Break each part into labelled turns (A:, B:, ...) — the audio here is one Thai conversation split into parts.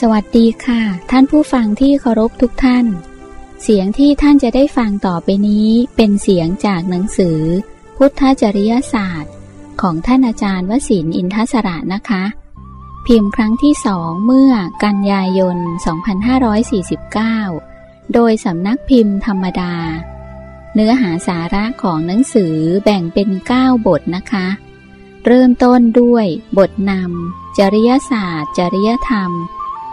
A: สวัสดีค่ะ ท่านผู้ฟังที่เคารพทุกท่าน เสียงที่ท่านจะได้ฟังต่อไปนี้เป็นเสียงจากหนังสือ พุทธจริยศาสตร์ ของท่านอาจารย์วสินอินทศระนะคะ พิมพ์ครั้งที่สองเมื่อกันยายน 2549 โดยสำนักพิมพ์ธรรมดา เนื้อหาสาระของหนังสือแบ่งเป็น 9 บทนะคะ เริ่มต้นด้วยบทนำจริยศาสตร์ จริยธรรม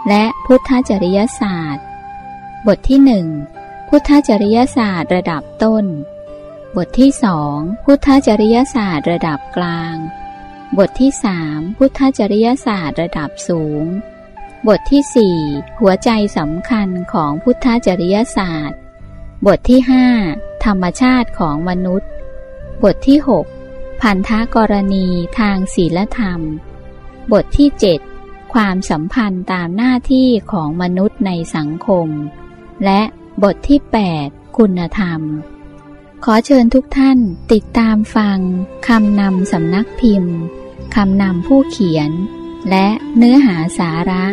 A: และพุทธจริยศาสตร์ บทที่หนึ่งพุทธจริยศาสตร์ระดับต้น บทที่สองพุทธจริยศาสตร์ระดับกลาง บทที่สามพุทธจริยศาสตร์ระดับสูง บทที่สี่หัวใจสำคัญของพุทธจริยศาสตร์ บทที่ห้าธรรมชาติของมนุษย์ บทที่หกพันธกรณีทางศีลธรรม บทที่เจ็ด ความสัมพันธ์ตามหน้าที่ของมนุษย์ในสังคม และบทที่ 8 คุณธรรม ขอเชิญทุกท่านติดตามฟังคำนำสำนักพิมพ์คำนำผู้เขียน และเนื้อหาสาระ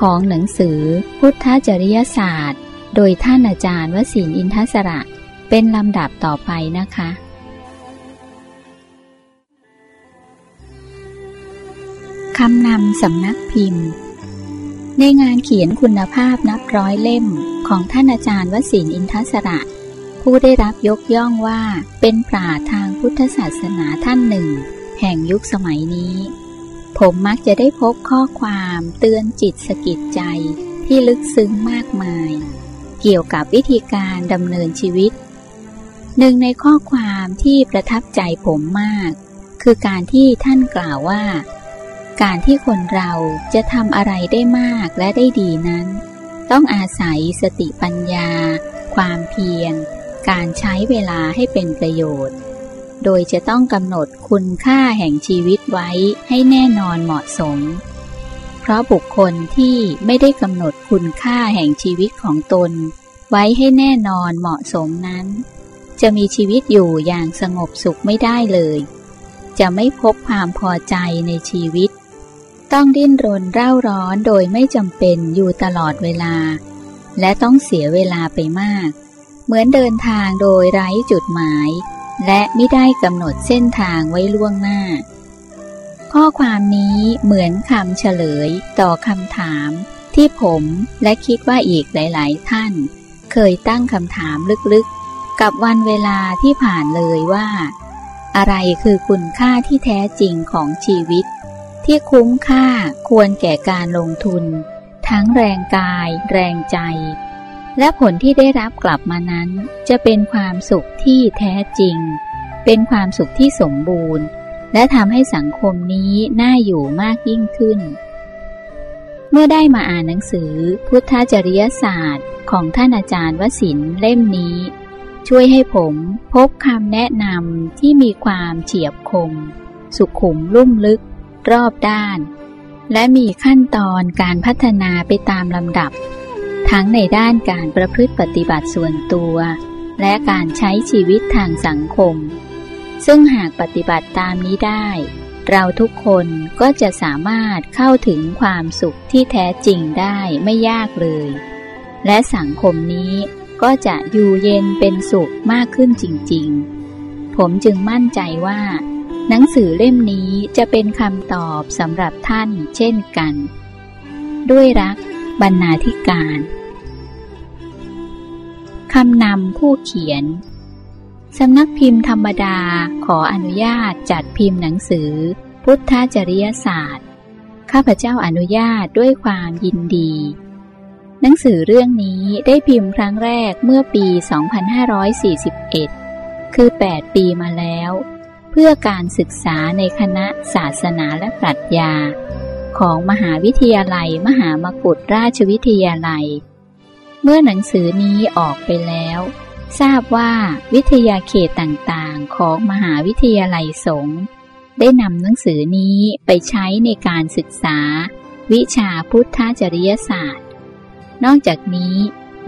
A: ของหนังสือพุทธจริยศาสตร์ โดยท่านอาจารย์วสินอินทศระ เป็นลำดับต่อไปนะคะ คำนำสำนักพิมพ์ ในงานเขียนคุณภาพนับร้อยเล่มของท่านอาจารย์วสินอินทศระ ผู้ได้รับยกย่องว่าเป็นปราทางพุทธศาสนาท่านหนึ่ง แห่งยุคสมัยนี้ ผมมักจะได้พบข้อความเตือนจิตสกิดใจที่ลึกซึ้งมากมาย เกี่ยวกับวิธีการดำเนินชีวิต หนึ่งในข้อความที่ประทับใจผมมาก คือการที่ท่านกล่าวว่า การที่คนเราจะทำอะไรได้มากและได้ดีนั้น ต้องอาศัยสติปัญญา ความเพียร การใช้เวลาให้เป็นประโยชน์ โดยจะต้องกำหนดคุณค่าแห่งชีวิตไว้ให้แน่นอนเหมาะสม เพราะบุคคลที่ไม่ได้กำหนดคุณค่าแห่งชีวิตของตน ไว้ให้แน่นอนเหมาะสมนั้น จะมีชีวิตอยู่อย่างสงบสุขไม่ได้เลยจะไม่พบความพอใจในชีวิต ต้องดิ้นรนเร่าร้อนโดยไม่จำเป็นอยู่ตลอดเวลา และต้องเสียเวลาไปมาก เหมือนเดินทางโดยไร้จุดหมาย และไม่ได้กำหนดเส้นทางไว้ล่วงหน้า ข้อความนี้เหมือนคำเฉลยต่อคำถามที่ผมและคิดว่าอีกหลาย ๆ ท่าน เคยตั้งคำถามลึกๆ กับวันเวลาที่ผ่านเลยว่า อะไรคือคุณค่าที่แท้จริงของชีวิต ที่คุ้มค่าควรแก่การลงทุน ทั้งแรงกาย แรงใจ และผลที่ได้รับกลับมานั้น จะเป็นความสุขที่แท้จริง เป็นความสุขที่สมบูรณ์ และทำให้สังคมนี้น่าอยู่มากยิ่งขึ้น เมื่อได้มาอ่านหนังสือ พุทธจริยศาสตร์ ของท่านอาจารย์วสินเล่มนี้ ช่วยให้ผมพบคำแนะนำที่มีความเฉียบคม สุขุมลุ่มลึก รอบด้าน และมีขั้นตอนการพัฒนาไปตามลำดับ ทั้งในด้านการประพฤติปฏิบัติส่วนตัว และการใช้ชีวิตทางสังคม ซึ่งหากปฏิบัติตามนี้ได้ เราทุกคนก็จะสามารถเข้าถึงความสุขที่แท้จริงได้ไม่ยากเลย และสังคมนี้ก็จะอยู่เย็นเป็นสุขมากขึ้นจริง ๆ ผมจึงมั่นใจว่า หนังสือเล่มนี้จะเป็นคำตอบสำหรับท่านเช่นกัน ด้วยรักบรรณาธิการคำนำผู้เขียน สำนักพิมพ์ธรรมดาขออนุญาตจัดพิมพ์หนังสือ พุทธจริยศาสตร์ ข้าพเจ้าอนุญาตด้วยความยินดี หนังสือเรื่องนี้ได้พิมพ์ครั้งแรกเมื่อปี 2541 คือ 8 ปีมาแล้ว เพื่อการศึกษาในคณะศาสนาและปรัชญา ของมหาวิทยาลัยมหามกุฏราชวิทยาลัย เมื่อหนังสือนี้ออกไปแล้ว ทราบว่าวิทยาเขตต่างๆ ของมหาวิทยาลัยสงฆ์ได้นำหนังสือนี้ไปใช้ในการศึกษา วิชาพุทธจริยศาสตร์ นอกจากนี้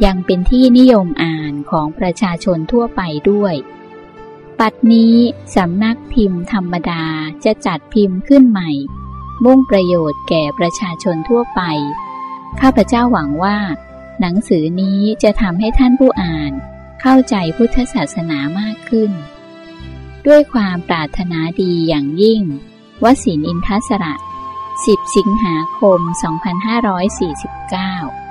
A: ยังเป็นที่นิยมอ่านของประชาชนทั่วไปด้วย ปัดนี้สำนักพิมพ์ธรรมดาจะจัดพิมพ์ขึ้นใหม่ มุ่งประโยชน์แก่ประชาชนทั่วไป ข้าพเจ้าหวังว่า หนังสือนี้จะทำให้ท่านผู้อ่าน เข้าใจพุทธศาสนามากขึ้น ด้วยความปรารถนาดีอย่างยิ่ง วสินอินทสระ 10 สิงหาคม 2549